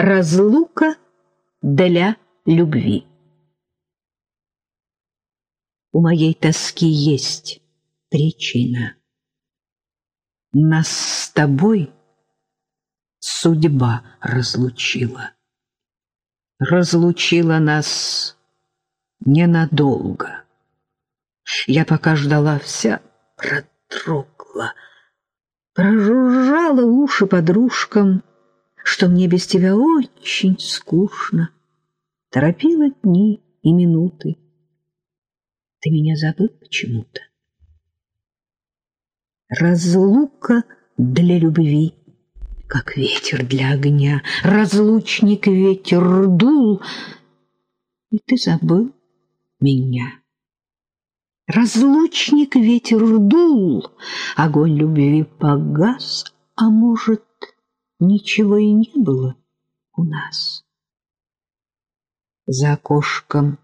Разлука для любви. У моей тоски есть причина. Нас с тобой судьба разлучила. Разлучила нас ненадолго. Я пока ждала, вся протрогла, прожужжала уши подружкам, что мне без тебя очень скучно. Торопила дни и минуты. Ты меня забыл почему-то. Разлука для любви, как ветер для огня. Разлучник ветер дул, и ты забыл меня. Разлучник ветер дул, огонь любви погас, а может, ничего и не было у нас. За окошком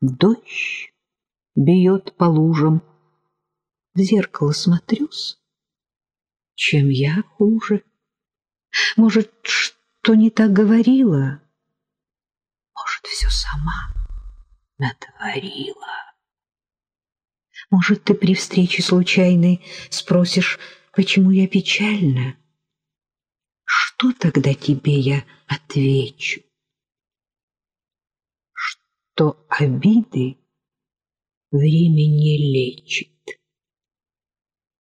дождь бьет по лужам. В зеркало смотрюсь, чем я хуже. Может, что не так говорила? Может, все сама натворила? Может, ты при встрече случайной спросишь, почему я печальна? Что тогда тебе я отвечу? Что обиды время не лечит.